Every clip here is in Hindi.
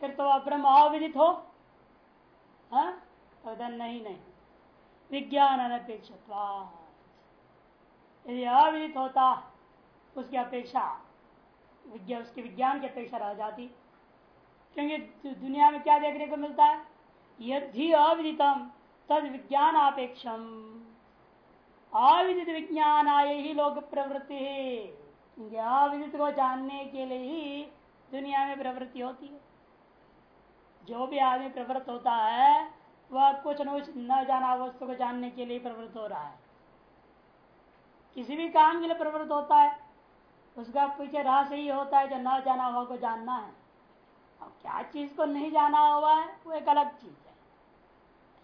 फिर तो वह ब्रह्म अविदित हो। हाँ? तो नहीं नहीं। विज्ञान अनपेक्ष यदि अविदित होता, उसकी अपेक्षा विज्ञान उसके विज्ञान की अपेक्षा रह जाती। क्योंकि दुनिया में क्या देखने को मिलता है? यदि अविदितम तद विज्ञान अपेक्षम अविदित विज्ञान आए ही लोग प्रवृत्ति है अविदित को जानने के लिए ही दुनिया में प्रवृत्ति होती है। जो भी आदमी प्रवृत्त होता है, वह कुछ न कुछ न जाना वस्तु को जानने के लिए प्रवृत्त हो रहा है। किसी भी काम के लिए प्रवृत्त होता है, उसका पीछे रहस्य ही होता है जो न जाना हुआ को जानना है। अब क्या चीज़ को नहीं जाना हुआ है, वो एक अलग चीज़ है।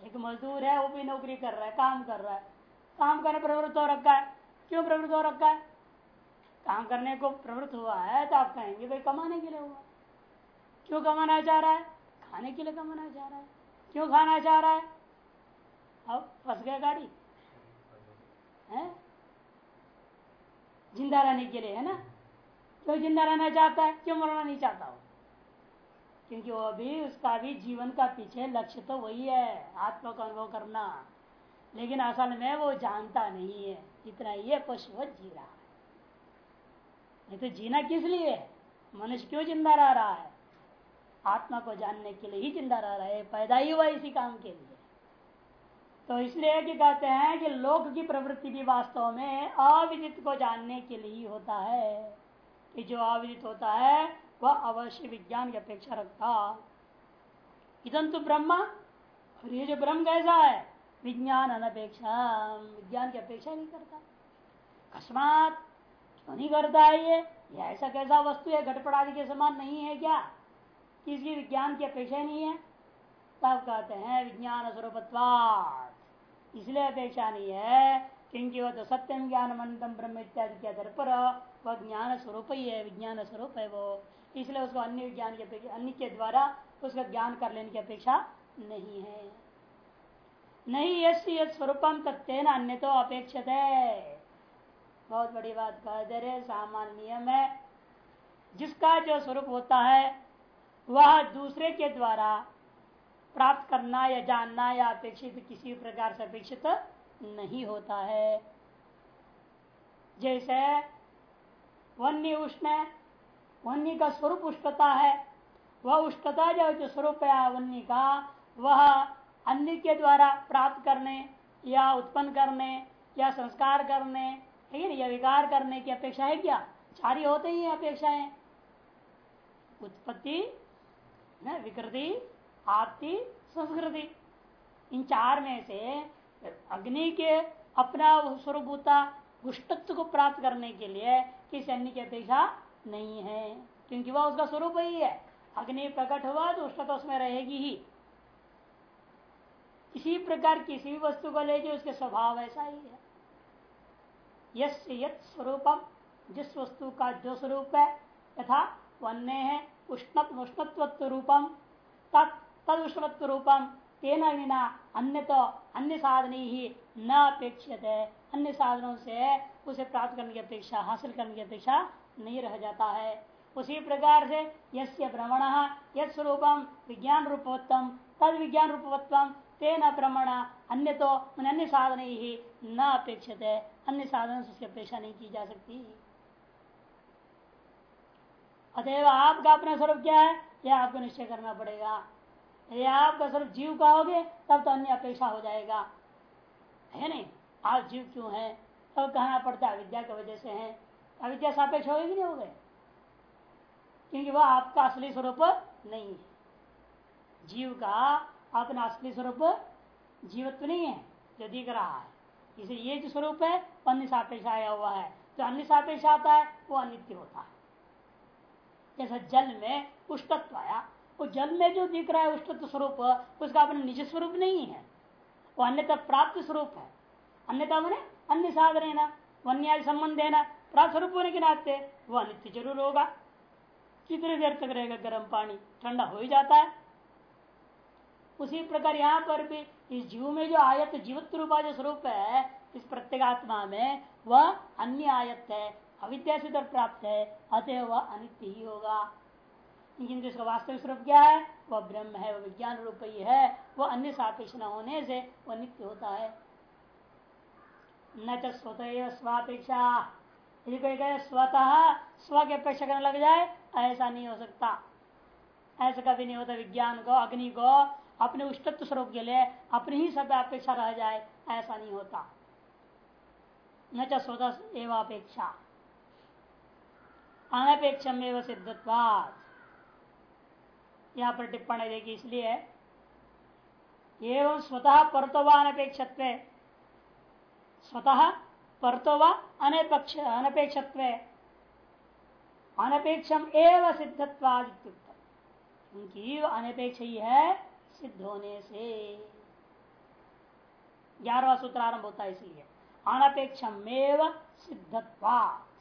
एक मजदूर है, वो भी नौकरी कर रहा है, काम कर रहा है। काम करने प्रवृत्त हो रखा है। क्यों प्रवृत्त हो रखा है? काम करने को प्रवृत्त हुआ है तो आप कहेंगे, भाई, कमाने के लिए हुआ क्यों कमाना चाह रहा है? खाने के लिए कमाना चाह रहा है? क्यों खाना चाह रहा है? अब फंस गया गाड़ी। है? ज़िंदा रहने के लिए, है ना? क्यों ज़िंदा रहना चाहता है? क्यों मरना नहीं चाहता हो क्योंकि वो भी उसका भी जीवन का पीछे लक्ष्य तो वही है आत्मा का अनुभव करना। लेकिन असल में वो जानता नहीं है। इतना ही है पशु जी रहा है। नहीं तो जीना किस लिए? मनुष्य क्यों ज़िंदा रह रहा है? आत्मा को जानने के लिए ही ज़िंदा रह रहा है। पैदा ही हुआ इसी काम के लिए। तो इसलिए कि कहते हैं कि लोक की प्रवृत्ति भी वास्तव में अविदित को जानने के लिए ही होता है। कि जो अविदित होता है, वह अवश्य विज्ञान की अपेक्षा रखता। इधन तो ब्रह्मा, और ये जो ब्रह्म कैसा है? विज्ञान अनपेक्षा, विज्ञान की अपेक्षा नहीं करता। अकस्मात क्यों नहीं करता है ये ऐसा कैसा वस्तु है? घटपट आदि के समान नहीं है क्या? इसकी विज्ञान की अपेक्षा नहीं है। तब कहते हैं, विज्ञान स्वरूपत्वाद इसलिए अपेक्षा नहीं है क्योंकि वह तो सत्यम ज्ञान मंतम ब्रह्म इत्यादि के आधार पर वह ज्ञान स्वरूप ही है, विज्ञान स्वरूप है वो। इसलिए उसको अन्य विज्ञान की अपेक्षा, अन्य के द्वारा उसका ज्ञान कर लेने की अपेक्षा नहीं है। नहीं यश स्वरूपम तत्व अन्य तो अपेक्षित। है बहुत बड़ी बात कह दे रहे सामान्य नियम है। जिसका जो स्वरूप होता है वह दूसरे के द्वारा प्राप्त करना या जानना या अपेक्षित किसी प्रकार से अपेक्षित नहीं होता है। जैसे वन्य उष्ण, वन्य का स्वरूप उष्णता है। वह उष्णता जो जो स्वरूप है वन्य का, वह अन्य के द्वारा प्राप्त करने या उत्पन्न करने या संस्कार करने ठीक है या विकार करने की अपेक्षा है क्या? चारी होते ही अपेक्षाएँ। उत्पत्ति विकृति, आपति, संस्कृति। इन चार में से अग्नि के अपना स्वरूप होता गुष्टत्व को प्राप्त करने के लिए किसी अन्य की अपेक्षा नहीं है, क्योंकि वह उसका स्वरूप ही है। अग्नि प्रकट हुआ तो उष्णता उसमें रहेगी ही। इसी प्रकार किसी भी वस्तु को ले उसके स्वभाव ऐसा ही है। यत स्वरूपम, जिस वस्तु का जो स्वरूप है तथा वन्य है उष्णत उष्णत्व रूपम तद उष्णत्व रूपम तेना विना अन्य तो अन्य साधन ही न अपेक्षित है अन्य साधनों से उसे प्राप्त करने की अपेक्षा, हासिल करने की अपेक्षा नहीं रह जाता है। उसी प्रकार से यस्य भ्रमण यदरूपम विज्ञान रूपोत्तम तद विज्ञान रूपवत्तम तेना भ्रमण अन्य तो अन्य साधन ही न अपेक्षित है अन्य साधन से उसकी अपेक्षा नहीं की जा सकती। अतएव आपका अपना स्वरूप क्या है? यह आपको निश्चय करना पड़ेगा। यदि आपका स्वरूप जीव कहोगे तब तो अन्य अपेक्षा हो जाएगा। है नहीं? आप जीव क्यों है? तब कहना पड़ता है, अविद्या की वजह से है। अविद्या सापेक्ष हो नहीं हो गए क्योंकि वह आपका असली स्वरूप नहीं है। जीव का अपना असली स्वरूप जीवत्व नहीं है, जो दिख रहा है। इसे ये जो स्वरूप है अन्य सापेक्ष आया हुआ है। जो अन्य सापेक्ष आता है, वो अनित्य होता है। जैसा जल में उष्टत्व आया, वो जल में जो दिख रहा है उष्टत्व स्वरूप, उसका अपना निज स्वरूप नहीं है। वो अन्यता प्राप्त स्वरूप है। अन्यता मैंने अन्य साधन है ना वन्य संबंध है ना, प्राप्त स्वरूप होने के नाते वो अनित्य ज़रूर होगा। कितने देर तक रहेगा गर्म पानी? ठंडा हो ही जाता है। उसी प्रकार यहाँ पर भी इस जीव में जो आयत जीवत्व रूपा जो स्वरूप है, इस प्रत्येगात्मा में वह अन्य आयत है। अविद्या से प्राप्त है, अतः वह अनित्य ही होगा। किंतु इसका वास्तविक स्वरूप क्या है, वह ब्रह्म है, वह विज्ञान रूप ही है, वह अन्य सापेक्ष न होने से वह नित्य होता है। न तो स्वतः स्वापेक्षा। यदि कोई कहे स्वतः, स्व की अपेक्षा करने लग जाए, ऐसा नहीं हो सकता। ऐसा कभी नहीं होता विज्ञान को, अग्नि को, अपने उष्टत्व स्वरूप के लिए, अपनी ही सब अपेक्षा रह जाए, ऐसा नहीं होता। न तो स्वतः एवं अपेक्षा अनपेक्षम सिद्धत्वाद यहाँ पर टिप्पणी देखी, इसलिए एवं स्वतः परतोवा अनपेक्ष स्वतः परतोवा अनपेक्ष अनपेक्ष अनपेक्षम एवं सिद्धत्वाद क्योंकि अनपेक्ष ही है सिद्ध होने से। ग्यारहवा सूत्र आरंभ होता है, इसलिए अनपेक्षम एवं सिद्धत्वाद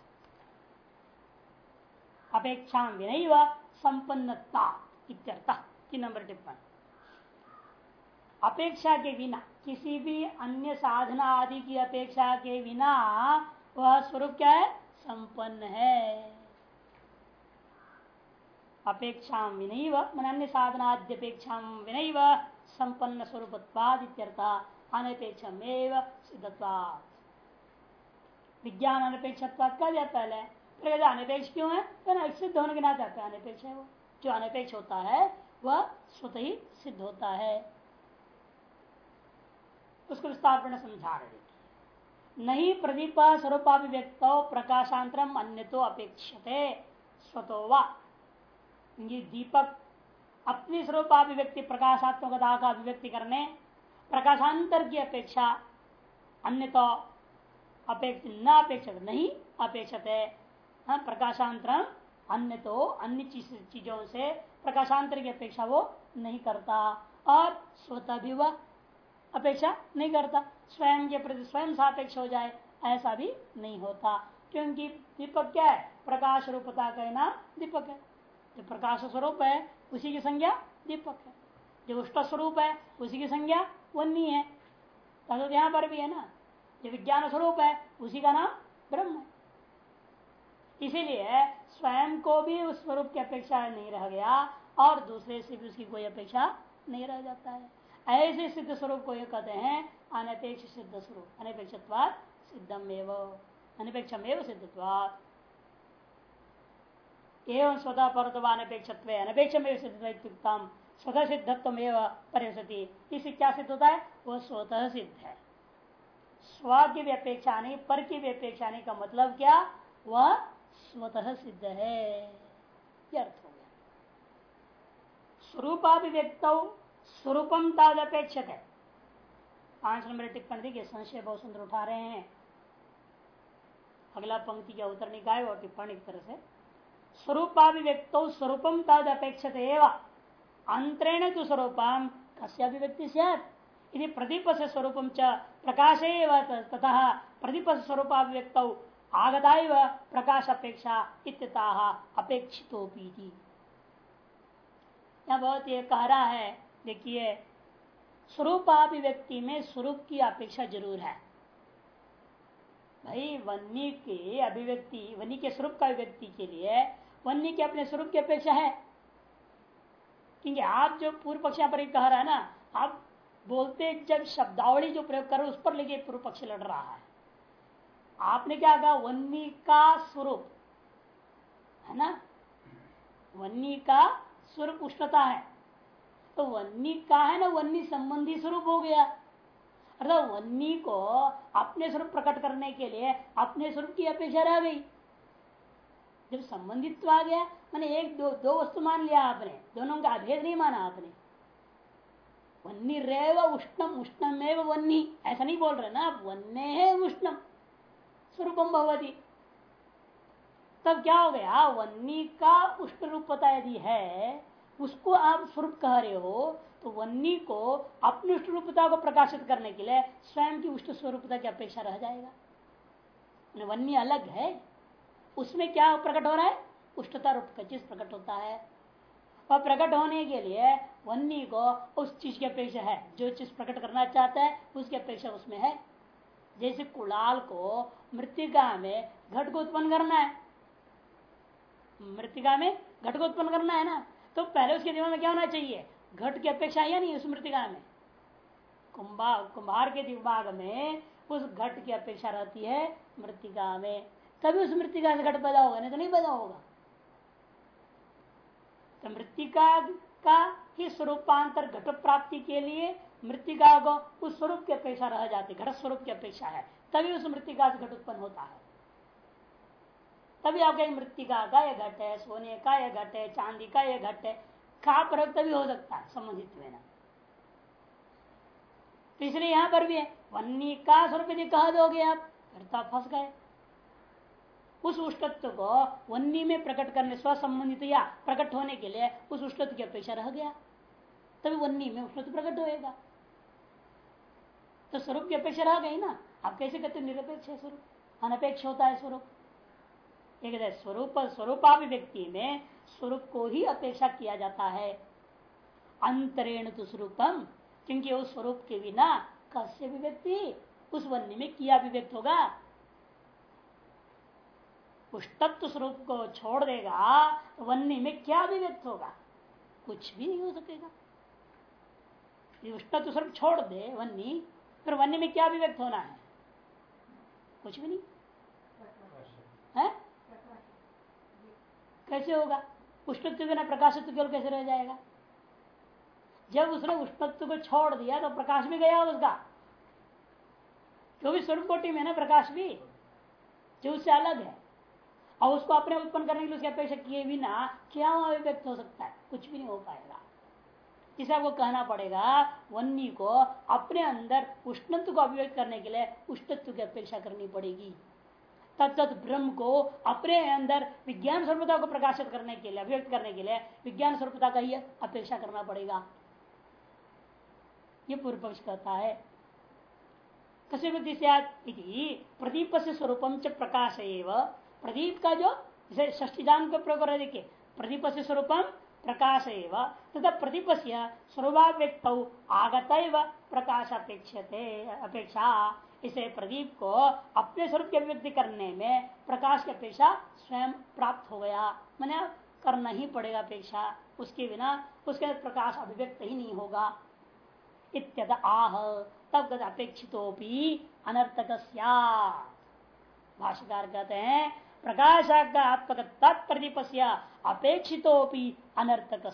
अपेक्षा विनय संपन्नता तीन नंबर टिप्पण। अपेक्षा के बिना, किसी भी अन्य साधना आदि की अपेक्षा के बिना वह स्वरूप क्या है? संपन्न है। अपेक्षा विनय मन अन्य साधना अपेक्षा विनय संपन्न स्वरूप अनपेक्षमेव सिद्धत्वाद विज्ञान अनपेक्षत्वाद कह दिया पहले? अनपेक्ष क्यों है? तो सिद्ध होने के नाते अनपेक्ष है वो। जो अनपेक्ष होता है वह स्वतः ही सिद्ध होता है। उसको विस्तार समझा रहे नहीं प्रदीप स्वरूपाभिव्यक्त प्रकाशांतरम अन्य तो अपेक्षते स्वतो दीपक अपनी स्वरूपाभिव्यक्ति प्रकाशात्मकता का अभिव्यक्ति करने प्रकाशांतर की अपेक्षा अन्य तो अपेक्ष न अपेक्षित नहीं अपेक्षित। हाँ, प्रकाशांतरम, अन्य तो अन्य चीज़ों से प्रकाशांतर की अपेक्षा वो नहीं करता। और स्वतः भी वह अपेक्षा नहीं करता। स्वयं के प्रति स्वयं सापेक्ष हो जाए, ऐसा भी नहीं होता। क्योंकि दीपक क्या है? प्रकाश रूपता का नाम दीपक है। जो प्रकाश स्वरूप है, उसी की संज्ञा दीपक है। जो उष्ट स्वरूप है, उसी की संज्ञा वन्नी है। तो यहाँ पर भी है ना? जो विज्ञान स्वरूप है, उसी का नाम ब्रह्म है। इसीलिए स्वयं को भी उस स्वरूप की अपेक्षा नहीं रह गया और दूसरे से भी उसकी कोई अपेक्षा नहीं रह जाता है। ऐसे सिद्ध स्वरूप को ये कहते हैं, अनपेक्ष सिद्ध स्वरूप अनपेक्ष सिद्धम एवं अनपेक्षम एवं सिद्धत्वाद एवं स्वतः परतवा अनपेक्ष अनपेक्षम एवं सिद्धम स्वतः सिद्धत्व परिसति इससे क्या सिद्ध होता है? वो स्वतः सिद्ध है। स्व की भी अपेक्षा नहीं, पर की भी अपेक्षा नहीं का मतलब क्या? वह स्वतः सिद्ध है। अर्थ हो गया। स्वरूपाभिव्यक्त स्वरूपम ताद अपेक्षक है पाँच नंबर टिप्पणी देखिए, संशय बहुत सुंदर उठा रहे हैं। अगला पंक्ति का उत्तर निकाय और टिप्पणी की तरह से। स्वरूपाभिव्यक्त स्वरूपम तद अपेक्षत अंतरेण तो स्वरूपम कस्याभिव्यक्ति यदि प्रदीप से स्वरूपम च प्रकाश तथा प्रदीप से स्वरूपाभिव्यक्त आगता प्रकाश अपेक्षा इत्यता अपेक्षितोपी यह बहुत ये कह रहा है, देखिए, स्वरूपाभिव्यक्ति में स्वरूप की अपेक्षा ज़रूर है। भाई, वन्य के अभिव्यक्ति, वन्य के स्वरूप का अभिव्यक्ति के लिए वन्य के अपने स्वरूप की अपेक्षा है। क्योंकि आप जो पूर्व पक्ष पर कह रहा है ना, आप बोलते जब शब्दावली जो प्रयोग कर उस पर लेके पूर्व पक्ष लड़ रहा है। आपने क्या कहा? वन्नी का स्वरूप। है ना? वन्नी का स्वरूप उष्णता है। तो वन्नी का है ना? वन्नी संबंधी स्वरूप हो गया। अर्थात वन्नी को अपने स्वरूप प्रकट करने के लिए अपने स्वरूप की अपेक्षा रह गई। जब संबंधित्व आ गया, मैंने एक, दो दो वस्तु मान लिया आपने। दोनों का अभेद नहीं माना आपने। वन्नी रेव उष्णम उष्णम एवं वन्नी। ऐसा नहीं बोल रहे ना आप? वन्य है उष्णम। स्वरूपम भवती तब क्या हो गया, वन्नी का उष्ट रूपता यदि है, उसको आप स्वरूप कह रहे हो तो वन्नी को अपनी उष्ट रूपता को प्रकाशित करने के लिए स्वयं की उष्ट स्वरूपता की अपेक्षा रह जाएगा। वन्नी अलग है, उसमें क्या प्रकट हो रहा है? उष्टता रूप का चीज़ प्रकट होता है। और प्रकट होने के लिए वन्नी को उस चीज़ की अपेक्षा है, जो चीज़ प्रकट करना चाहता है, उसकी अपेक्षा उसमें है। जैसे कुलाल को मृतिका में घट को उत्पन्न करना है। मृतिका में घट को उत्पन्न करना है ना? तो पहले उसके दिमाग में क्या होना चाहिए? घट की अपेक्षा या नहीं उस मृतिका में? कुंभा, कुंभार के दिमाग में उस घट की अपेक्षा रहती है मृतिका में। तभी उस मृतिका से घट पैदा होगा, नहीं तो नहीं पैदा होगा। तो मृतिका का ही स्वरूपांतर घट प्राप्ति के लिए मृतिका को उस स्वरूप की अपेक्षा रह जाती घट स्वरूप की अपेक्षा है। तभी उस मृतिका से घट उत्पन्न होता है। तभी आप कहेंगे, मृतिका का यह घट है, सोने का यह घट है, चांदी का यह घट है। का प्रयोग तभी हो सकता है, संबंधित में तो इसलिए यहाँ पर भी है वन्नी का स्वरूप यदि कह दोगे आप, फिर तो फंस गए। उस उष्टत्व को वन्नी में प्रकट करने, स्वसंबंधित या प्रकट होने के लिए उस उष्टत्व की अपेक्षा रह गया। तभी वन्नी में उष्टत्व प्रकट होएगा। तो स्वरूप की अपेक्षा रह गई ना। आप कैसे कहते निरपेक्ष है स्वरूप? अनपेक्ष होता है स्वरूप। एक स्वरूप, स्वरूपाभिव्यक्ति में स्वरूप को ही अपेक्षा किया जाता है। अंतरेण तो स्वरूपम, क्योंकि उस स्वरूप के बिना कस्य अभिव्यक्ति, उस वन्य में किया अभिव्यक्त होगा। उस तत्व स्वरूप को छोड़ देगा तो वन्य में क्या अभिव्यक्त होगा? कुछ भी नहीं हो सकेगा। उस तत्व स्वरूप छोड़ दे, वन्य फिर वन्य में क्या अभिव्यक्त होना है? कुछ भी नहीं। है? कैसे होगा? उष्णत्व बिना प्रकाशित्व केवल कैसे रह जाएगा? जब उसने उष्णत्व को छोड़ दिया तो प्रकाश भी गया उसका। जो भी स्वरूप कोटि में ना, प्रकाश भी, जो उससे अलग है। और उसको अपने उत्पन्न करने के लिए उसकी अपेक्षा किए बिना क्या अभिव्यक्त हो सकता है? कुछ भी नहीं हो पाएगा। इसे आपको कहना पड़ेगा, वन्नी को अपने अंदर उष्णत्व को अभिव्यक्त करने के लिए उष्णत्व की अपेक्षा करनी पड़ेगी। तत्त ब्रह्म को अपने अंदर विज्ञान स्वरूपता को प्रकाशित करने के लिए, अभिव्यक्त करने के लिए विज्ञान स्वरूपता का ही अपेक्षा करना पड़ेगा। ये पूर्व पक्ष कहता है। प्रदीप से स्वरूपम च प्रकाश प्रदीप का जो, जैसे षष्टिजान को प्रयोग कर देखिए प्रदीप से स्वरूपम प्रकाश एवं तथा प्रदीप से स्वरूपाव्यक्त आगत प्रकाश अपेक्षते अपेक्षा। इसे प्रदीप को अपने स्वरूप की अभिव्यक्ति करने में प्रकाश की अपेक्षा स्वयं प्राप्त हो गया। मैंने करना ही पड़ेगा अपेक्षा। उसके बिना उसके प्रकाश अभिव्यक्त ही नहीं होगा। इत्यद आह, तब अपेक्षित अनर्थक भाष्यकार कहते हैं प्रकाशात्मक तत्प्रदीप से अपेक्षित अनर्थक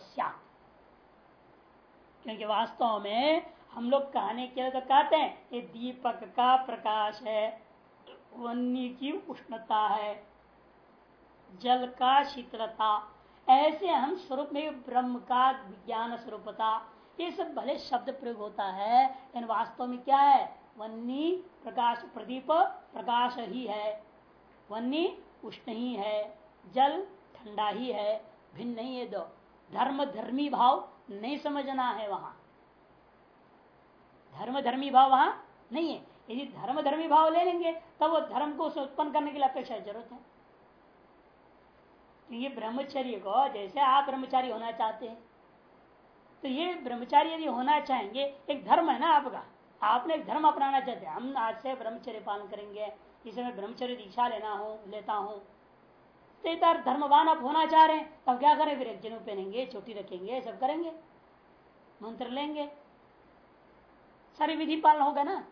क्योंकि वास्तव में हम लोग कहने के लिए तो कहते हैं, ये दीपक का प्रकाश है, वन्य की उष्णता है, जल का शीतलता। ऐसे हम स्वरूप में ब्रह्म का विज्ञान स्वरूपता, ये सब भले शब्द प्रयोग होता है, लेकिन वास्तव में क्या है? वन्नी प्रकाश प्रदीप प्रकाश ही है। वन्नी उष्ण ही है, जल ठंडा ही है। भिन्न नहीं है दो। धर्म धर्मी भाव नहीं समझना है वहाँ। धर्म धर्मी भाव वहाँ नहीं है। यदि धर्म धर्मी भाव ले लेंगे, तब वो धर्म को उत्पन्न करने के लिए अपेक्षा ज़रूरत है। ये ब्रह्मचर्य को जैसे आप ब्रह्मचारी होना चाहते हैं तो ये ब्रह्मचारी यदि होना चाहेंगे, एक धर्म है ना आपका। आपने एक धर्म अपनाना चाहते हैं। हम आज से ब्रह्मचर्य पालन करेंगे। इसे मैं ब्रह्मचर्य दीक्षा लेना हूँ, लेता हूँ। तो धर्मवान आप होना चाह रहे हैं। तब क्या करें? फिर एक जनु पहनेंगे छोटी रखेंगे सब करेंगे। मंत्र लेंगे। सारी विधि पालन होगा ना?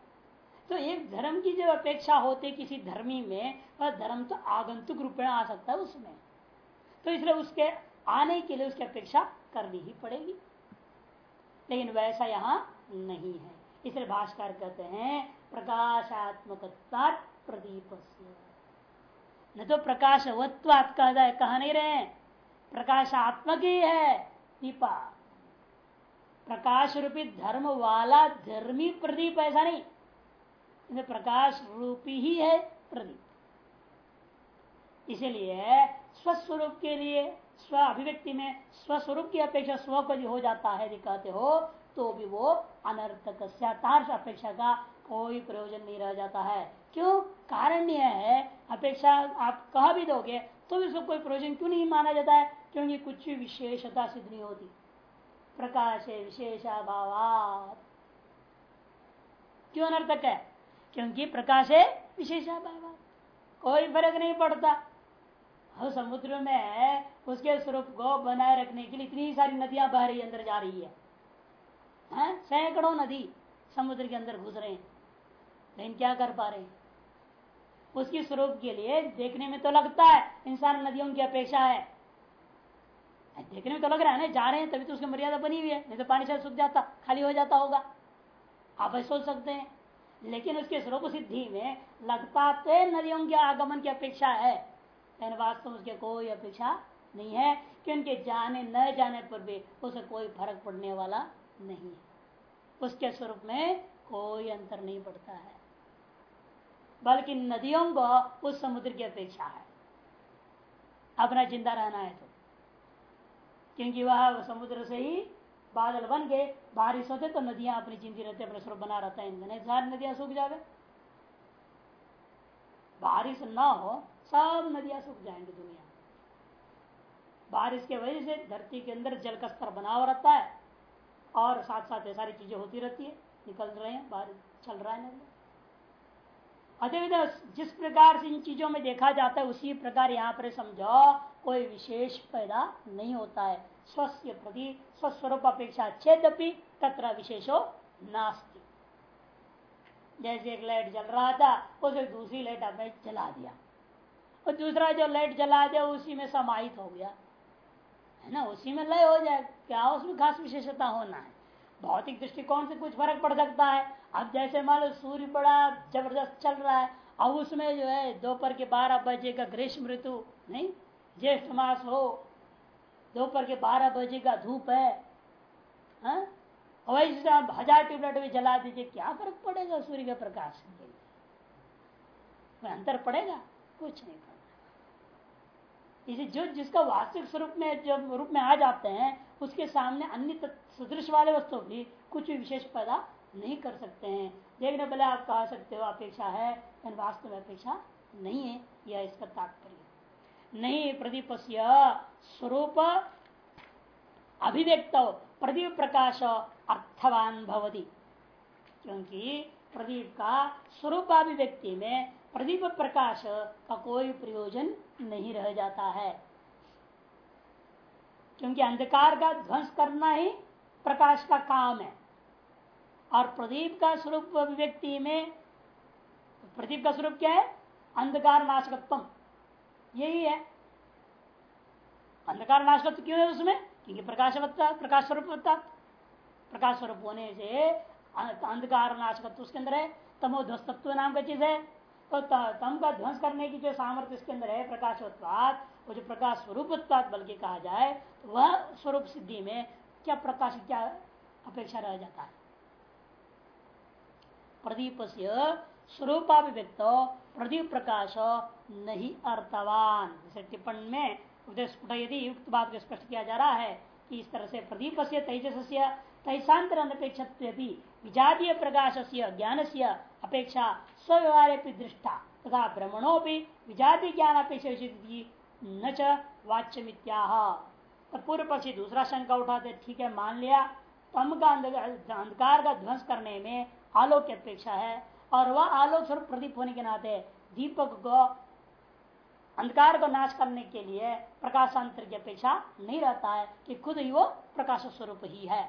तो एक धर्म की जब अपेक्षा होती किसी धर्मी में, वह धर्म तो आगंतुक रूप में आ सकता है उसमें। तो इसलिए उसके आने के लिए उसकी अपेक्षा करनी ही पड़ेगी। लेकिन वैसा यहाँ नहीं है। इसलिए भाष्कर कहते हैं प्रकाशात्मक प्रदीप न तो प्रकाशवत्वात कह कहा नहीं रहे। प्रकाश प्रकाशात्मक ही है दीपा। प्रकाश रूपी धर्म वाला धर्मी प्रदीप ऐसा नहीं। प्रकाश रूपी ही है प्रदीप। इसीलिए स्वस्वरूप के लिए, स्व अभिव्यक्ति में स्वस्वरूप की अपेक्षा स्व को हो जाता है, यदि कहते हो तो भी वो अनर्थक अपेक्षा का कोई प्रयोजन नहीं रह जाता है। क्यों? कारण यह है अपेक्षा आप कह भी दोगे तो भी कोई प्रयोजन क्यों नहीं माना जाता है? क्योंकि कुछ विशेषता सिद्ध नहीं होती। प्रकाश है विशेषाभाव क्यों अनर्थक है? क्योंकि प्रकाश है विशेषाभाव कोई फ़र्क नहीं पड़ता। और समुद्र में उसके स्वरूप को बनाए रखने के लिए इतनी सारी नदियाँ बह रही अंदर जा रही है, है? सैकड़ों नदी समुद्र के अंदर घुस रहे हैं। लेकिन क्या कर पा रहे उसकी स्वरूप के लिए देखने में तो लगता है इंसान नदियों की अपेक्षा है। देखने में तो लग रहा है ना, जा रहे हैं तभी तो उसकी मर्यादा बनी हुई है, नहीं तो पानी शायद सूख जाता, खाली हो जाता होगा। आप सोच सकते हैं। लेकिन उसके स्वरूप सिद्धि में लगता तो नदियों के आगमन की अपेक्षा है। लेकिन वास्तव उसके कोई अपेक्षा नहीं है, क्योंकि जाने न जाने पर भी उसे कोई फ़र्क पड़ने वाला नहीं है। उसके स्वरूप में कोई अंतर नहीं पड़ता है। बल्कि नदियों को उस समुद्र की अपेक्षा है। अपना ज़िंदा रहना है तो। क्योंकि वह समुद्र से ही बादल बन गए, बारिश होते तो नदियाँ अपनी जिंदी रहते, अपने स्वरूप बना रहता है। ईंधन सारी नदियाँ सूख जावे। बारिश ना हो, सब नदियाँ सूख जाएँगी दुनिया बारिश के वजह से धरती के अंदर जल का स्तर बना हुआ रहता है और साथ साथ ये सारी चीज़ें होती रहती है। निकल रहे हैं बारिश चल रहा है नदिया अतः जिस प्रकार से इन चीज़ों में देखा जाता है, उसी प्रकार यहाँ पर समझो कोई विशेष पैदा नहीं होता है। स्वस्थ प्रति, स्वस्वरूप अपेक्षा छेदपि तत्र विशेषो नास्ति। जैसे एक लाइट जल रहा था, उसे दूसरी लाइट आपने जला दिया। और दूसरा जो लाइट जला दिया, उसी में समाहित हो गया। है ना? उसी में लय हो जाए। क्या उसमें खास विशेषता होना है? भौतिक दृष्टिकोण से कुछ फ़र्क पड़ सकता है। अब जैसे मान लो सूर्य बड़ा ज़बरदस्त चल रहा है, अब उसमें जो है दोपहर के बारह बजे का ग्रीष्म ऋतु, नहीं, ज्येष्ठ मास हो, दोपहर के बारह बजे का धूप है हाँ? वैसे आप हज़ार ट्यूबलाइट भी जला दीजिए, क्या फ़र्क पड़ेगा सूर्य के प्रकाश के लिए? अंतर पड़ेगा? कुछ नहीं पड़ेगा। इसे जो जिसका वास्तविक स्वरूप में जब रूप में आ जाते हैं उसके सामने अन्य सदृश वाले वस्तु भी कुछ भी विशेष पैदा नहीं कर सकते हैं। देखने पहले आप कह सकते हो अपेक्षा है, लेकिन वास्तव में अपेक्षा नहीं है यह इसका तात्पर्य। नहीं प्रदीप स्वरूप अभिव्यक्त प्रदीप प्रकाश अर्थवान भवती। क्योंकि प्रदीप का स्वरूप अभिव्यक्ति में प्रदीप प्रकाश का कोई प्रयोजन नहीं रह जाता है। क्योंकि अंधकार का ध्वंस करना ही प्रकाश का काम है। और प्रदीप का स्वरूप अभिव्यक्ति में, प्रदीप का स्वरूप क्या है? अंधकार नाशकत्व यही है। अंधकार नाशकत्व क्यों है उसमें? क्योंकि प्रकाशवत्ता प्रकाश स्वरूप प्रकाश स्वरूप होने से अंधकार नाशकत्व उसके अंदर है। तमोध्वस्तत्व नाम का चीज़ है। तो तम का ध्वंस करने की जो सामर्थ्य इसके अंदर है प्रकाशोत्पाद वो जो प्रकाश स्वरूपोत्पाद बल्कि कहा जाए तो वह स्वरूप सिद्धि में क्या प्रकाश, क्या अपेक्षा रह जाता है? प्रदीप से स्वरूपाभिव्यक्त, प्रदीप प्रकाश नहीं अर्थवान। जैसे टिप्पणी में यदि युक्त बात को स्पष्ट किया जा रहा है कि इस तरह से प्रदीप से तेजस से तैसांतर अनपेक्ष विजातीय प्रकाश से ज्ञान से अपेक्षा स्व्यवहार दृष्टा। तथा भ्रमणों भी विजाति ज्ञान अपेक्षा न च वाच्य तो पूर्व पक्षी दूसरा शंका उठाते, ठीक है, मान लिया, तम का अंधकार का ध्वंस करने में आलोक की अपेक्षा है, और वह आलोक स्वरूप प्रदीप होने के नाते दीपक को अंधकार को नाश करने के लिए प्रकाशांतर की अपेक्षा नहीं रहता है, कि खुद ही वो प्रकाश स्वरूप ही है।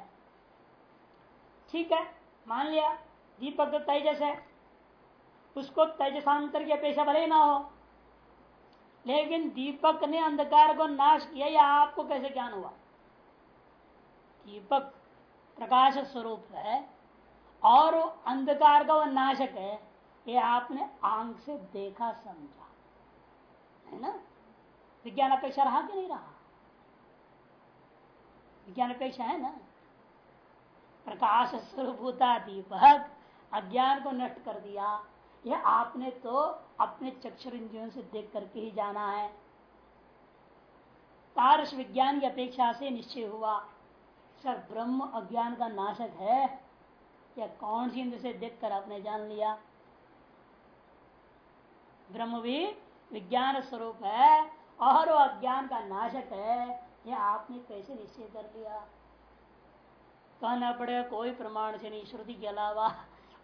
ठीक है, मान लिया दीपक तो तेजस है। उसको तेजसांतर की अपेक्षा भले ना हो। लेकिन दीपक ने अंधकार को नाश किया या आपको कैसे ज्ञान हुआ? दीपक प्रकाश स्वरूप है और अंधकार का वह नाशक है ये आपने आँख से देखा, समझा। है ना? विज्ञान अपेक्षा रहा कि नहीं रहा? विज्ञान अपेक्षा है ना? प्रकाश स्वरूप होता दीपक अज्ञान को नष्ट कर दिया। यह आपने तो अपने चक्षुर इंद्रियों से देख करके ही जाना है। तारस विज्ञान की अपेक्षा से निश्चय हुआ, सर ब्रह्म अज्ञान का नाशक है। या कौन सी इंद्र से देखकर आपने जान लिया? ब्रह्म भी विज्ञान स्वरूप है और वो अज्ञान का नाशक है। यह आपने कैसे निश्चय कर लिया? कहना पड़ेगा, कोई प्रमाण से नहीं, श्रुति के अलावा।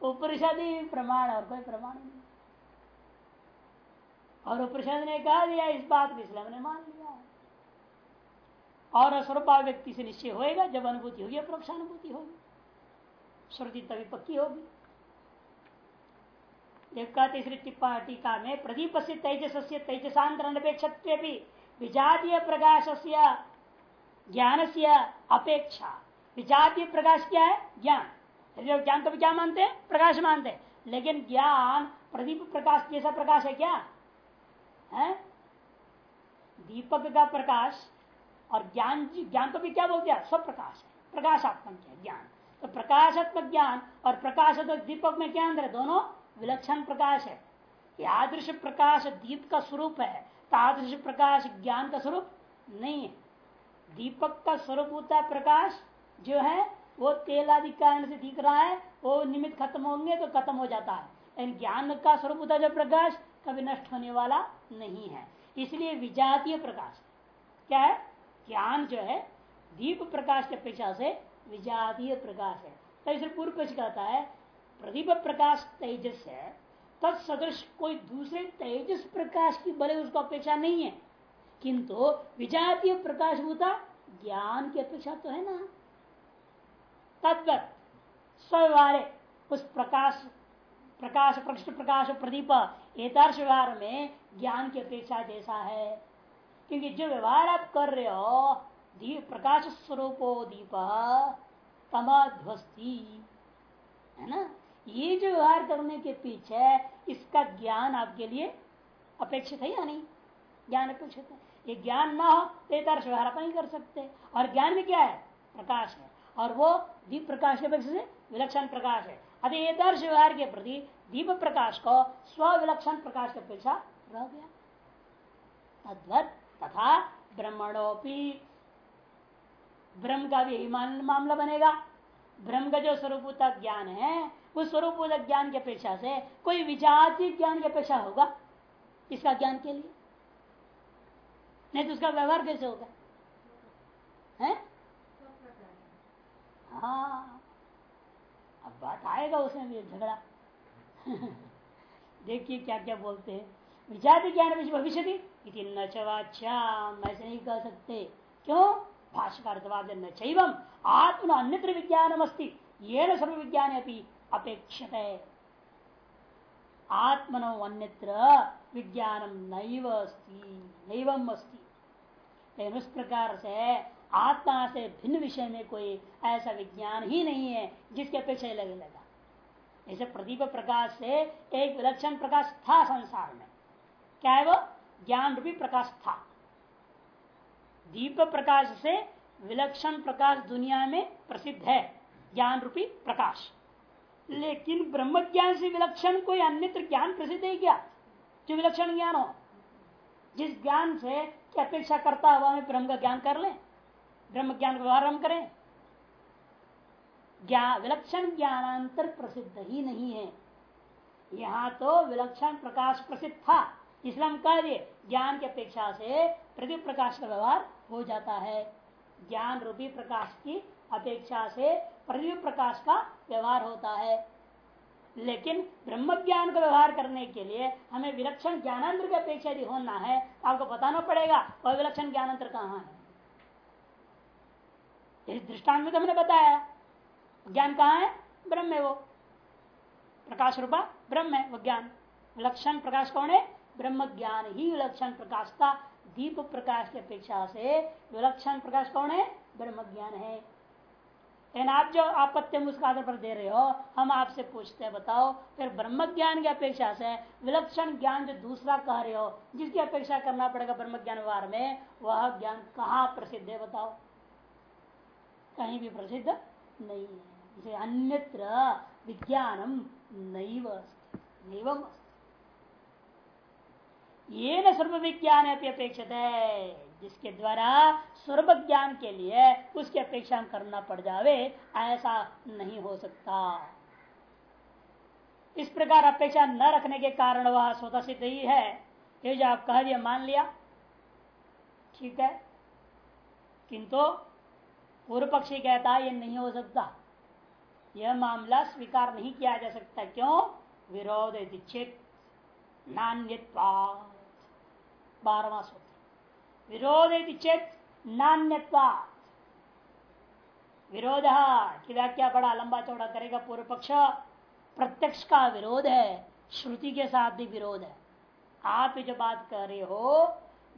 उपरिषद ही प्रमाण और कोई प्रमाण नहीं। और उपनिषद ने कहा दिया, इस बात को इसलिए हमने मान लिया और स्वरूपा व्यक्ति से निश्चय होएगा, जब अनुभूति होगी अनुभूति होगी। श्रुति तभी पक्की होगी। तीसरी टिप्पा टीका में प्रदीप से तेजस से विजातीय प्रकाश से ज्ञान से अपेक्षा। विजातीय प्रकाश क्या है? ज्ञान। ज्ञान को भी क्या मानते हैं? प्रकाश मानते हैं। लेकिन ज्ञान, प्रदीप प्रकाश जैसा प्रकाश है क्या? है? दीपक का प्रकाश और ज्ञान ज्ञान को भी क्या बोलते हैं? स्वप्रकाश है। प्रकाशात्मक है ज्ञान। तो प्रकाशात्मक ज्ञान और प्रकाशात्मक दीपक में क्या अंदर है? दोनों विलक्षण प्रकाश है। यादृश प्रकाश दीप का स्वरूप है। तादृश प्रकाश ज्ञान का स्वरूप नहीं है। दीपक का स्वरूप होता प्रकाश जो है वो तेल आदि कारण से दिख रहा है, वो निमित्त खत्म होंगे तो खत्म हो जाता है। ज्ञान का स्वरूप होता जो प्रकाश, कभी नष्ट होने वाला नहीं है। इसलिए विजातीय प्रकाश। क्या है? ज्ञान जो है, दीप प्रकाश की अपेक्षा से विजातीय प्रकाश है। तो इसे पूर्व पक्ष कहता है, प्रदीप प्रकाश तेजस है। तत्सदृश कोई दूसरे तेजस प्रकाश की बले उसको अपेक्षा नहीं है। किंतु विजातीय प्रकाश होता ज्ञान की अपेक्षा तो है ना। तद्वत स्व्यवहार उस प्रकाश प्रकाश, प्रकृष्ट प्रकाश, प्रदीप एकदर्श व्यवहार में ज्ञान की अपेक्षा जैसा है। क्योंकि जो व्यवहार आप कर रहे हो, दीप, प्रकाश स्वरूपो दीप, तमध्वस्ती, है ना? ये जो व्यवहार करने के पीछे इसका ज्ञान आपके लिए अपेक्षित है या नहीं? ज्ञान अपेक्षित है। ये ज्ञान ना हो तो दर्श व्यवहार नहीं कर सकते। और ज्ञान में क्या है? प्रकाश है। और वो दीप प्रकाश के अपेक्षा से विलक्षण प्रकाश है। अतः ये दर्श व्यवहार के प्रति दीप प्रकाश को स्विलक्षण प्रकाश की अपेक्षा रह गया। तद्वत तथा ब्रह्मणोपी। ब्रह्म का भी मामला बनेगा। ब्रह्म का जो स्वरूप ज्ञान है, उस स्वरूप ज्ञान की अपेक्षा से कोई विजाति ज्ञान की अपेक्षा होगा इसका ज्ञान के लिए। नहीं तो उसका व्यवहार कैसे होगा? है? हाँ। अब बात आएगा उसमें भी झगड़ा। देखिए क्या क्या बोलते हैं। विजाति ज्ञान भविष्य न चवाच्याम ऐसे नहीं कह सकते। क्यों? भाष्यकार जवाब न चैवम आत्म अन्यत्र विज्ञानम अस्ति ये न सर्व विज्ञान अपेक्षित। है आत्मनो अन्यत्र विज्ञानम नैव नैवम अस्ति। लेकिन उस प्रकार से आत्मा से भिन्न विषय में कोई ऐसा विज्ञान ही नहीं है जिसके अपेक्षा लगे लगा। ऐसे प्रदीप प्रकाश से एक विलक्षण प्रकाश था संसार में। क्या है वो? ज्ञान रूपी प्रकाश था। दीप प्रकाश से विलक्षण प्रकाश दुनिया में प्रसिद्ध है, ज्ञान रूपी प्रकाश। लेकिन ब्रह्म ज्ञान से विलक्षण कोई अन्यत्र ज्ञान प्रसिद्ध है क्या? जो विलक्षण ज्ञान हो। जिस ज्ञान से अपेक्षा करता हुआ हमें ब्रह्म का ज्ञान कर ले? ब्रह्म ज्ञान का व्यवहार हम करें विलक्षण ज्ञानांतर प्रसिद्ध ही नहीं है। यहाँ तो विलक्षण प्रकाश प्रसिद्ध था। इसलिए हम कह दिए, ज्ञान की अपेक्षा से प्रदीप प्रकाश का व्यवहार हो जाता है। ज्ञान रूपी प्रकाश की अपेक्षा से प्रदीप प्रकाश का व्यवहार होता है। लेकिन ब्रह्म ज्ञान का व्यवहार करने के लिए हमें विलक्षण ज्ञानांतर की अपेक्षा यदि होना है तो आपको बताना पड़ेगा, वह विलक्षण ज्ञानांतर कहाँ है। इस दृष्टांत में तो हमने बताया। ज्ञान कहाँ है? ब्रह्म है वो। प्रकाश रूपा, ब्रह्म है, वो ज्ञान। विलक्षण प्रकाश कौन है? ब्रह्म ज्ञान ही विलक्षण प्रकाश था। दीप प्रकाश की अपेक्षा से विलक्षण प्रकाश कौन है? ब्रह्म ज्ञान है। लेकिन आप जो आपत्ति उसका आधार पर दे रहे हो, हम आपसे पूछते हैं, बताओ। फिर ब्रह्म ज्ञान की अपेक्षा से विलक्षण ज्ञान जो दूसरा कह रहे हो, जिसकी अपेक्षा करना पड़ेगा ब्रह्म ज्ञान व्यवहार में, वह ज्ञान कहाँ प्रसिद्ध है, बताओ। कहीं भी प्रसिद्ध नहीं है। इसे अन्यत्र विज्ञानम नैव ये न सर्व विज्ञान अपेक्षित है जिसके द्वारा स्वर्ग ज्ञान के लिए उसकी अपेक्षा करना पड़ जावे, ऐसा नहीं हो सकता। इस प्रकार अपेक्षा न रखने के कारण वह स्वतः सिद्ध ही है। ये जो आप कह दिया, मान लिया, ठीक है? किंतु पूर्व पक्षी कहता है, ये नहीं हो सकता। यह मामला स्वीकार नहीं किया जा सकता। क्यों? विरोध चेत नान्यत्वा बारहवा सूत्र। विरोध चेत नान्यत्वा विरोध की व्याख्या बड़ा लंबा चौड़ा करेगा। पूर्व पक्ष प्रत्यक्ष का विरोध है, श्रुति के साथ भी विरोध है। आप जो बात कर रहे हो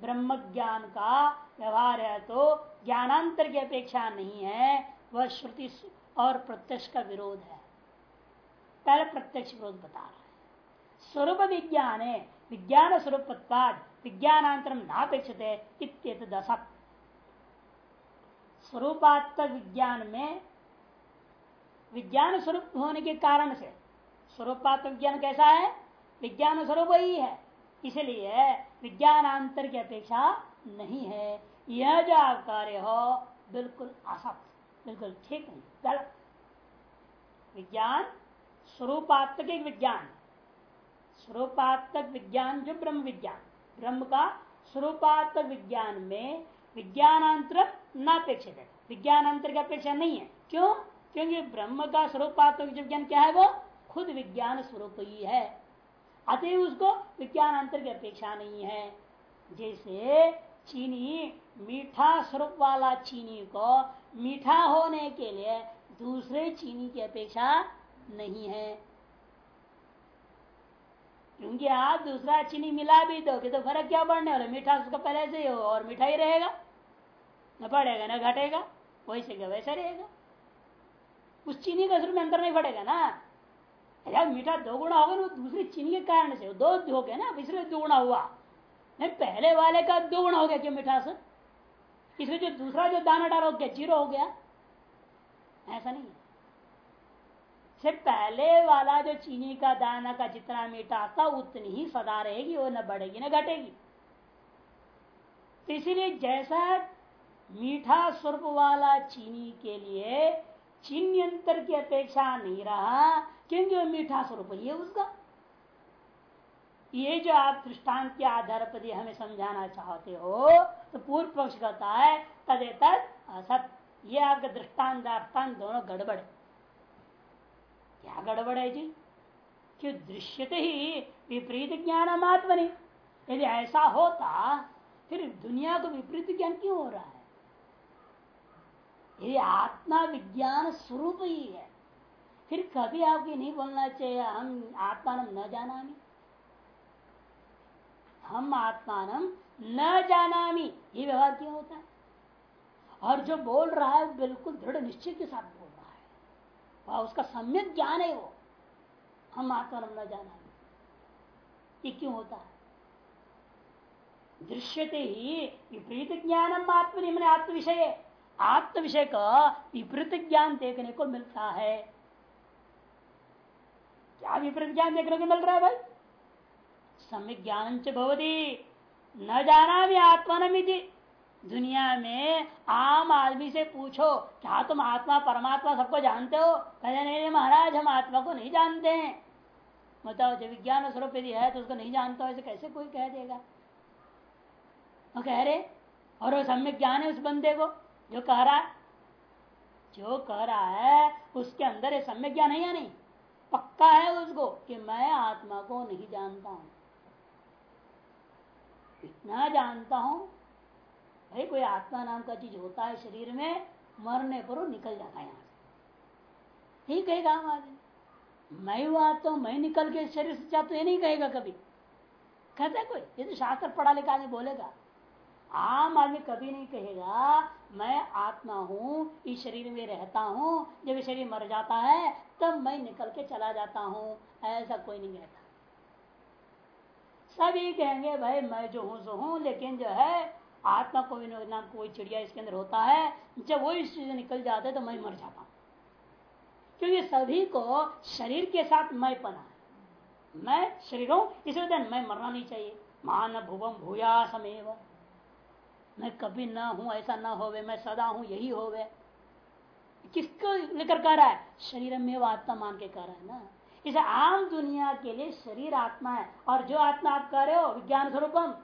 ब्रह्म ज्ञान का व्यवहार है तो ज्ञानांतर की अपेक्षा नहीं है, वह श्रुति और प्रत्यक्ष का विरोध है। पहले प्रत्यक्ष विरोध बता रहा है। स्वरूप विज्ञान है विज्ञान स्वरूप विज्ञानांतरम नापेक्षित दशक स्वरूपात्मक विज्ञान में, विज्ञान स्वरूप होने के कारण से स्वरूपात्मक विज्ञान कैसा है? विज्ञान स्वरूप ही है। इसलिए विज्ञानांतर की अपेक्षा नहीं है। यह जो आप कार्य हो, बिल्कुल असत, बिल्कुल ठीक नहीं। गलत विज्ञान, स्वरूपात्मक एक विज्ञान। स्वरूपात्मक विज्ञान जो ब्रह्म विज्ञान। ब्रह्म का स्वरूपात्मक विज्ञान में विज्ञानांतर नापेक्षित है। विज्ञानांतर की अपेक्षा नहीं है। क्यों? क्योंकि ब्रह्म का स्वरूपात्मक विज्ञान क्या है वो? खुद विज्ञान स्वरूप ही है। अतः उसको विज्ञानांतर की अपेक्षा नहीं है। जैसे चीनी, मीठा स्वरूप वाला चीनी को मीठा होने के लिए दूसरे चीनी की अपेक्षा नहीं है। क्योंकि आप दूसरा चीनी मिला भी दोगे तो फ़र्क क्या पड़ने वाला मीठा उसका पहले से ही हो और मीठा ही रहेगा। न बढ़ेगा न घटेगा, वैसे का वैसा रहेगा। उस चीनी का स्वरूप में अंतर नहीं पड़ेगा ना। यार, मीठा दो गुना होगा ना दूसरी चीनी के कारण से दो हो ना इसलिए दो हुआ। नहीं, पहले वाले का दो गुना हो गया क्यों मीठा से इसलिए जो दूसरा जो दाना डाला हो गया ज़ीरो हो गया? ऐसा नहीं है। से पहले वाला जो चीनी का दाना का जितना मीठा था, उतनी ही सदा रहेगी वो न बढ़ेगी, न घटेगी। तो इसीलिए जैसा मीठा स्वरूप वाला चीनी के लिए चीनी अंतर की अपेक्षा नहीं रहा, क्योंकि वो मीठा स्वरूप ही है उसका। ये जो आप दृष्टांत के आधार पर हमें समझाना चाहते हो तो पूर्व पक्ष कहता है तदे तद असत। ये आपका दृष्टांत दोनों गड़बड़ क्या गड़बड़ है जी? कि दृश्यते ही विपरीत ज्ञान आत्मनि। यदि ऐसा होता, फिर दुनिया को विपरीत ज्ञान क्यों हो रहा है? ये आत्मा विज्ञान स्वरूप ही है, फिर कभी आपकी नहीं बोलना चाहिए, हम आत्मा न जाना हम आत्मान न जाना ये व्यवहार क्यों होता है? और जो बोल रहा है बिल्कुल दृढ़ निश्चय के साथ बोल रहा है। वह उसका सम्यक ज्ञान है वो। हम आत्मान न जाना ये क्यों होता है? दृश्यते ही विपरीत ज्ञान आत्म आत्म विषय आत्म विषय का विपरीत ज्ञान देखने को मिलता है। क्या विपरीत ज्ञान देखने को मिल रहा है भाई? सम्यक ज्ञान भवती। न जाना भी आत्मानमिति। दुनिया में आम आदमी से पूछो, क्या तुम आत्मा, परमात्मा सबको जानते हो? कहते नहीं महाराज, हम आत्मा को नहीं जानते हैं। बताओ, जब विज्ञान स्वरूप यदि है तो उसको नहीं जानता ऐसे कैसे कोई कह देगा? वो कह रहे, और वो सम्यक ज्ञान है उस बंदे को, जो कह रहा है। जो कह रहा है, उसके अंदर सम्य ज्ञान है या नहीं? पक्का है उसको कि मैं आत्मा को नहीं जानता हूँ। इतना जानता हूँ, भाई कोई आत्मा नाम का चीज़ होता है शरीर में, मरने पर निकल जाता है यहाँ से। यही कहेगा हम आदमी? मैं हुआ तो मैं निकल के शरीर से चाहता तो ये नहीं कहेगा कभी। कहते कोई? ये तो शास्त्र पढ़ा लिखा आदमी बोलेगा। आम आदमी कभी नहीं कहेगा, मैं आत्मा हूँ, इस शरीर में रहता हूँ, जब शरीर मर जाता है, तब मैं निकल के चला जाता हूँ। ऐसा कोई नहीं कहता। सभी कहेंगे, भाई, मैं जो हूँ, सो हूँ, लेकिन जो है, आत्मा को भी नाम कोई चिड़िया इसके अंदर होता है। जब वो इस चीज़ निकल जाते तो मैं मर जाता हूँ। क्योंकि सभी को शरीर के साथ मैं पना है। मैं शरीर हूँ इसलिए मैं मरना नहीं चाहिए। मान भुवम भूया समेव। मैं कभी ना हूँ, ऐसा ना होवे, मैं सदा हूँ, यही होवे। किसको लेकर कह रहा है? शरीर में आत्मा मान के कह रहा है ना। इसे आम दुनिया के लिए शरीर आत्मा है। और जो आत्मा आप कह रहे हो, विज्ञान स्वरूपम,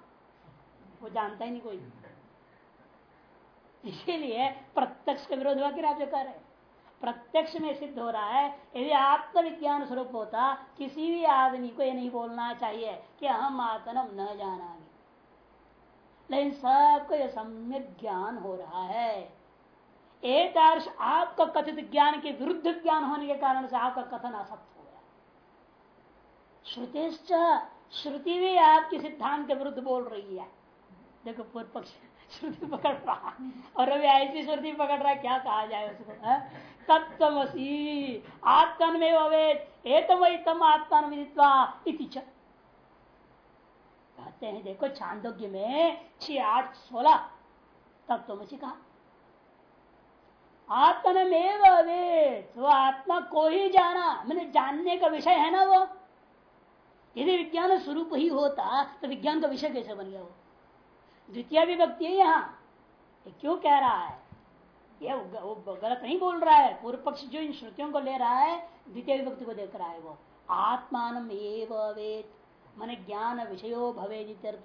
वो जानता ही नहीं कोई। इसीलिए प्रत्यक्ष का विरोध हुआ आप जो कह रहे प्रत्यक्ष में सिद्ध हो रहा है, यदि आत्मविज्ञान स्वरूप होता, किसी भी आदमी को ये नहीं बोलना चाहिए कि हम आत्म न जाना लेकिन सबको यह सम्यक ज्ञान हो रहा है। एक आपका कथित ज्ञान के विरुद्ध ज्ञान होने के कारण से आपका कथन असत्य श्रुतिश्च, श्रुति भी आपके सिद्धांत के विरुद्ध बोल रही है। देखो पूर्व पक्ष श्रुति पकड़ रहा और अभी ऐसी श्रुति पकड़ रहा है, क्या कहा जाए उसको तत्वसी आत्मन में अवेद वही तम आत्मा विदित्वा इति कहते हैं, देखो, छांदोग्य में छ, आठ, सोलह तत्वसी कहा। आत्मनमेव अवेद वो आत्मा को ही जाना, मैंने जानने का विषय है ना वो? यदि विज्ञान स्वरूप ही होता तो विज्ञान का विषय कैसे बन गया वो? द्वितीय विभक्ति है यहाँ। क्यों कह रहा है? ये वो गलत नहीं बोल रहा है। पूर्व पक्ष जो इन श्रुतियों को ले रहा है, द्वितीय विभक्ति को देख रहा है वो। आत्मान एवेद मन ज्ञान विषयो भवे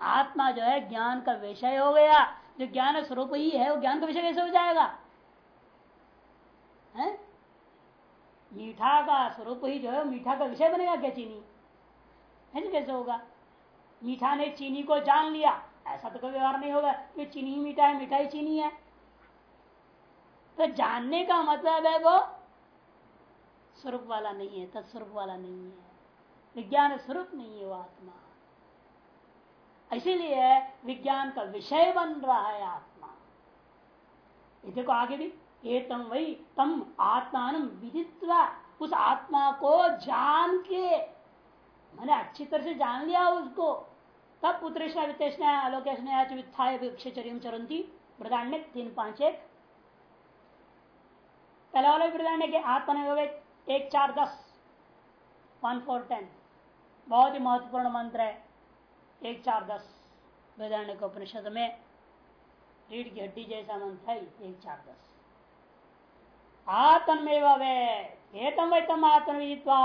आत्मा जो है, ज्ञान का विषय हो गया। जो ज्ञान स्वरूप ही है, वो ज्ञान का विषय कैसे हो जाएगा? है? मीठा का स्वरूप ही जो है मीठा का विषय बनेगा क्या चीनी? है कैसे होगा? मीठा ने चीनी को जान लिया। ऐसा तो कोई व्यवहार नहीं होगा कि चीनी मीठा है मिठाई चीनी है। तो जानने का मतलब है वो स्वरूप वाला नहीं है, तत्स्वरूप वाला नहीं है। विज्ञान स्वरूप नहीं है वो आत्मा। इसीलिए विज्ञान का विषय बन रहा है आत्मा। देखो आगे भी, ये तम वही तम आत्मान विदित्वा। उस आत्मा को जान के मैंने अच्छी तरह से जान लिया उसको। तब पुत्रेशना वित्तेषणा चरंती प्रधान्य तीन पाँच एक। पहला वाला प्रधान्य के आत्मा एक चार दस, वन फोर टेन। बहुत ही महत्वपूर्ण मंत्र है, एक चार दस। वेदारण्य को उपनिषद में, रीढ़ की हड्डी जैसा मंत्र है, एक चार दस। आत्मेव वे एतम वैतम आत्मविदित्वा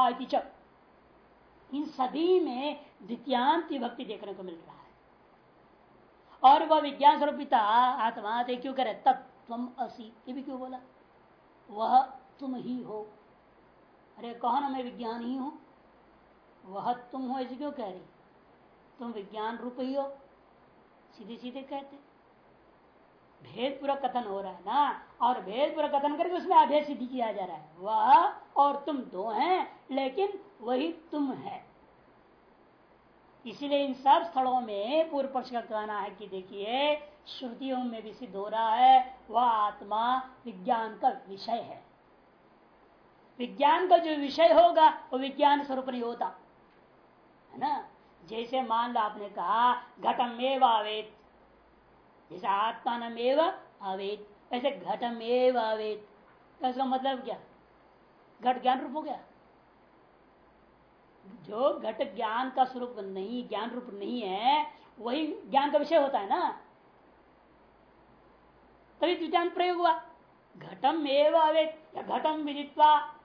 इन सभी में द्वितीयांत भक्ति देखने को मिल रहा है। और वह विज्ञान स्वरूपिता आत्मा दे क्यों करे? तत्व असी। ये भी क्यों बोला? वह तुम ही हो। अरे कहो ना मैं विज्ञान ही हूँ? वह तुम हो, ऐसे क्यों कह रही? तुम विज्ञान रूप ही हो। सीधे सीधे कहते। भेद पूरा कथन हो रहा है ना? और भेद पूरा कथन करके उसमें अभेद सिद्धि किया जा रहा है। वह, और तुम दो हैं, लेकिन वही तुम है। इसीलिए इन सब स्थलों में पूर्व पक्ष का कहना है कि देखिए, श्रुतियों में भी सिद्ध हो रहा है, वह आत्मा विज्ञान का विषय है। विज्ञान का जो विषय होगा, वो विज्ञान स्वरूप नहीं होता। है ना? जैसे मान लो आपने कहा, घटम एवं अवेद जैसे आत्मान अवेद ऐसे घटम एवं अवेद तो इसका मतलब क्या? घट ज्ञान रूप हो गया। जो घट ज्ञान का स्वरूप नहीं, ज्ञान रूप नहीं है, वही ज्ञान का विषय होता है ना? तभी द्वितीय प्रयोग हुआ। घटम एवं अवेद या घटम विदित्वा।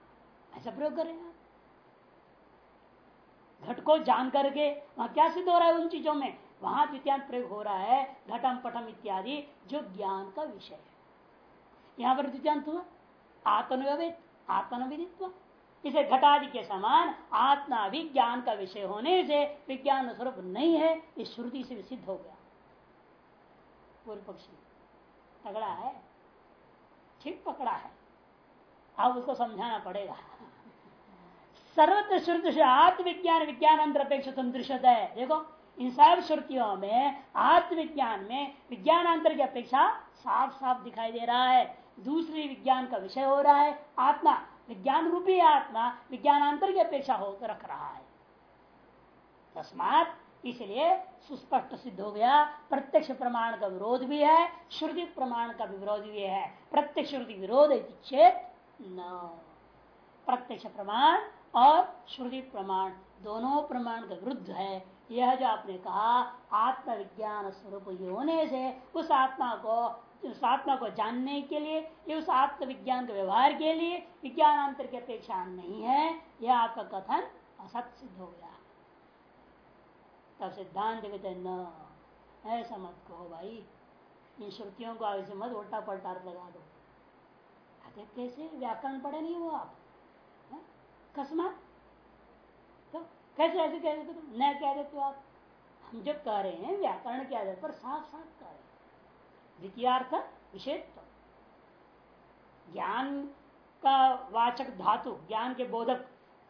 ऐसा प्रयोग कर घट को जान करके वहाँ क्या सिद्ध हो रहा है उन चीज़ों में? वहाँ द्वितीय प्रयोग हो रहा है, घटम पटम इत्यादि, जो ज्ञान का विषय है। यहाँ पर द्वितीयांत हुआ आत्मविदित आत्मविदित्व इसे घटादि के समान आत्मा भी ज्ञान का विषय होने से विज्ञान स्वरूप नहीं है, इस श्रुति से सिद्ध हो गया। पूर्व पक्षी, तगड़ा है, ठीक पकड़ा है। अब उसको समझाना पड़ेगा। सर्वत्र श्रुति से आत्मविज्ञान, विज्ञान अंतर अपेक्षा दृश्यता है। देखो इन सब श्रुतियों में, आत्मविज्ञान में विज्ञानांतर की अपेक्षा साफ़ साफ़ दिखाई दे रहा है। दूसरी विज्ञान का विषय हो रहा है, आत्मा। विज्ञान रूपी आत्मा विज्ञानांतर की अपेक्षा हो रख रहा है। तस्मात इसलिए सुस्पष्ट सिद्ध हो गया। प्रत्यक्ष प्रमाण का विरोध भी है, श्रुति प्रमाण का विरोध भी है। प्रत्यक्ष श्रुति विरोध चेत न। प्रत्यक्ष प्रमाण और श्रुति प्रमाण, दोनों प्रमाण का विरुद्ध है। यह जो आपने कहा, आत्मविज्ञान स्वरूप होने से उस आत्मा को, उस आत्मा को जानने के लिए, ये उस आत्मविज्ञान के व्यवहार के लिए विज्ञानांतर की अपेक्षा नहीं है। यह आपका कथन असत सिद्ध हो गया। तब सिद्धांत कहते न, ऐसा मत कहो भाई। इन श्रुतियों को ऐसे मत उल्टा पलटा लगा दो। कैसे? व्याकरण पढ़े नहीं हो आप? कस्मा तो कैसे ऐसे कह देते न कह देते आप। हम जब कह रहे हैं, व्याकरण के आधार पर साफ़ साफ़ कह रहे हैं। द्वितीयार्थ विषेत्व ज्ञान का वाचक धातु, ज्ञान के बोधक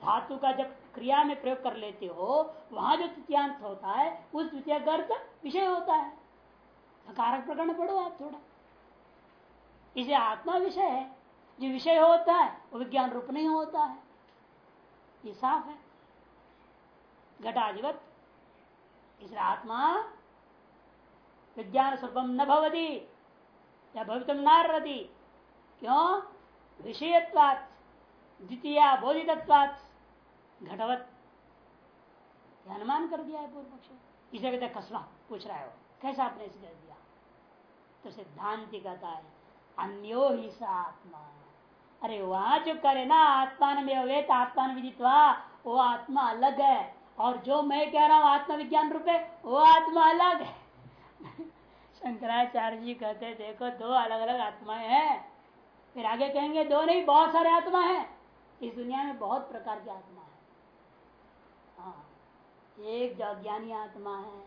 धातु का जब क्रिया में प्रयोग कर लेते हो, वहाँ जो तृतीयांत होता है, उस द्वितीय अर्थ विषय होता है। कारक प्रकरण पढ़ो आप थोड़ा। इसे आत्मा विषय है। जो विषय होता है, वो विज्ञान रूप नहीं होता है। ये साफ़ है। घटाधिवत। इसलिए आत्मा विज्ञान स्वरूपम न भवती या भवितम नारती क्यों? विषयत्वात् द्वितीय बोधित्वात् घटवत अनुमान कर दिया है पूर्व पक्ष। इसे कहते कसवा पूछ रहा है वो। कैसा आपने इसे कर दिया? तो सिद्धांति कहता है, अन्यो ही सा आत्मा। अरे वहाँ जो करे ना, आत्मान में अवेत आत्मान विदित्वा, वो आत्मा अलग है। और जो मैं कह रहा हूँ आत्मा विज्ञान रूप, वो आत्मा अलग है। शंकराचार्य जी कहते देखो, दो अलग अलग आत्माएँ हैं। फिर आगे कहेंगे, दो नहीं, बहुत सारे आत्मा है। इस दुनिया में बहुत प्रकार की आत्मा है। हाँ एक ज्ञानी आत्मा है,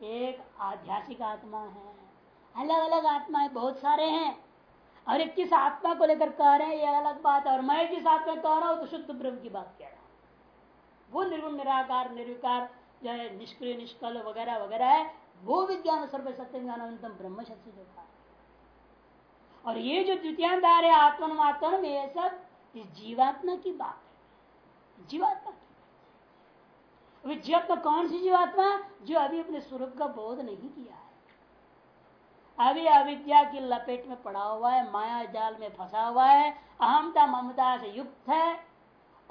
एक आध्यात्मिक आत्मा है। अलग अलग आत्माएँ बहुत सारे हैं। और एक किस आत्मा को लेकर कह रहे हैं, ये अलग बात है। और मैं जिस आत्मा कह रहा हूँ तो शुद्ध ब्रह्म की बात कह रहा वो निर्गुण, निराकार, निर्विकार, जो है, निष्क्रिय, निष्कल वगैरह वगैरह है, वो विज्ञान सर्व सत्य ज्ञानवंतम ब्रह्म शक्ति जो और ये जो द्वितीयांधार है आत्मन आत्मन में ये सब इस जीवात्मा की बात है। जीवात्मा की अभी जीवात्मा कौन सी जीवात्मा? जो अभी अपने स्वरूप का बोध नहीं किया है। अभी अविद्या की लपेट में पड़ा हुआ है, माया जाल में फंसा हुआ है अहमता ममता से युक्त है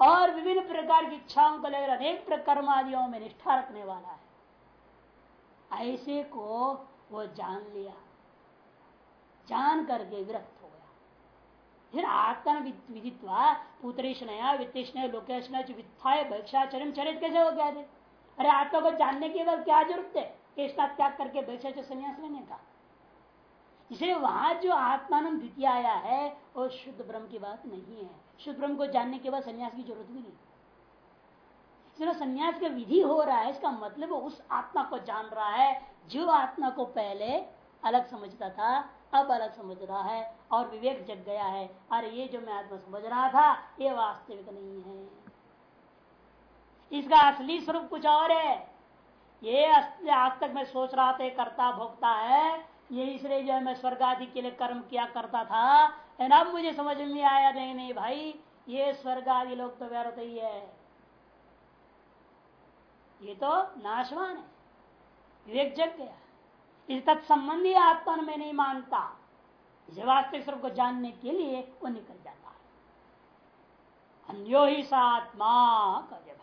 और विभिन्न प्रकार की इच्छाओं को लेकर अनेक प्रकर्म आदियों में निष्ठा रखने वाला है। ऐसे को वो जान लिया। जान करके विरक्त हो गया। फिर आत्म विदित्वा पुत्रेश नया वित्तेश लोकेश वित्थाय भिक्षाचरण चरित कैसे हो गया थे अरे आत्मा को जानने के बाद क्या ज़रूरत है? कृष्णा त्याग करके भिक्षा संन्यास लेने का इसलिए वहाँ जो आत्मानंद द्वितीय आया है, वो शुद्ध ब्रह्म की बात नहीं है। शुद्ध ब्रह्म को जानने के बाद संन्यास की ज़रूरत भी नहीं। इसलिए संन्यास का विधि हो रहा है, इसका मतलब उस आत्मा को जान रहा है, जो आत्मा को पहले अलग समझता था, अब अलग समझ रहा है और विवेक जग गया है। अरे, ये जो मैं आत्मा समझ रहा था, ये वास्तविक नहीं है। इसका असली स्वरूप कुछ और है। ये आज तक मैं सोच रहा था करता भोगता है, ये इसलिए जो है मैं स्वर्ग आदि के लिए कर्म किया करता था लेकिन अब मुझे समझ में आया, नहीं नहीं, भाई, ये स्वर्ग आदि लोग तो व्यर्थ ही है। ये तो नाशवान है। विवेक जग गया। इस तत्संबंधी आत्मा में नहीं मानता। इसे वास्तविक स्वरूप को जानने के लिए वो निकल जाता है। अन्यो ही सा आत्मा कर भगवान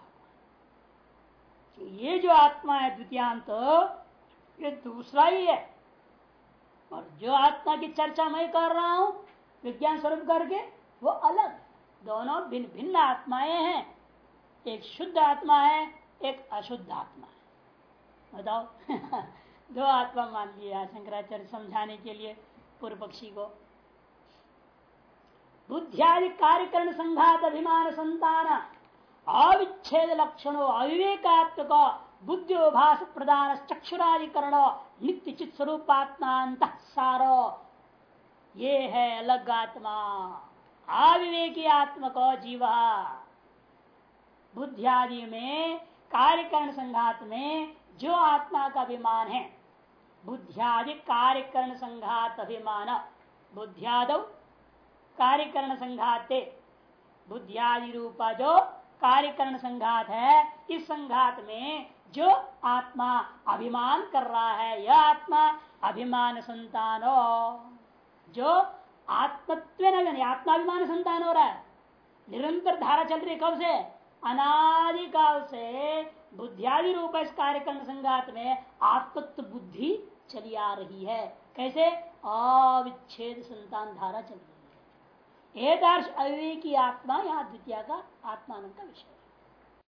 ये जो आत्मा है द्वितीयांत, ये दूसरा ही है। और जो आत्मा की चर्चा मैं कर रहा हूँ विज्ञान स्वरूप करके, वो अलग। दोनों भिन्न भिन्न आत्माएँ हैं। एक शुद्ध आत्मा है, एक अशुद्ध आत्मा है। बताओ। दो आत्मा मान लिया शंकराचार्य समझाने के लिए पूर्व पक्षी को। बुद्धियादि कार्यकरण संघात अभिमान संतान, अविच्छेद लक्षणों, अविवेकात्मक बुद्धिभास प्रदान चक्षुराधिकरण नित्य चित स्वरूपात्मांत सारो ये है अलग आत्मा। अविवेकी आत्मा को जीवा। बुद्धियादि में, कार्यकरण संघात में जो आत्मा का अभिमान है, बुद्धियादि कार्यकरण संघात अभिमान। बुद्धियाद कार्यकरण संघाते। बुद्धियादि रूपा जो कार्यकरण संघात है, इस संघात में जो आत्मा अभिमान कर रहा है, यह आत्मा अभिमान संतान। जो आत्मत्व आत्माभिमान संतान हो। रहा है निरंतर धारा चल रही कब से? अनादिकाल से। बुद्धियादि रूप इस कार्यक्रम संघात में। आत्मत्व बुद्धि चली आ रही है। कैसे? अविच्छेद संतान धारा चल रही है। एक अविवेकी आत्मा यहाँ द्वितीय का आत्मान का विषय।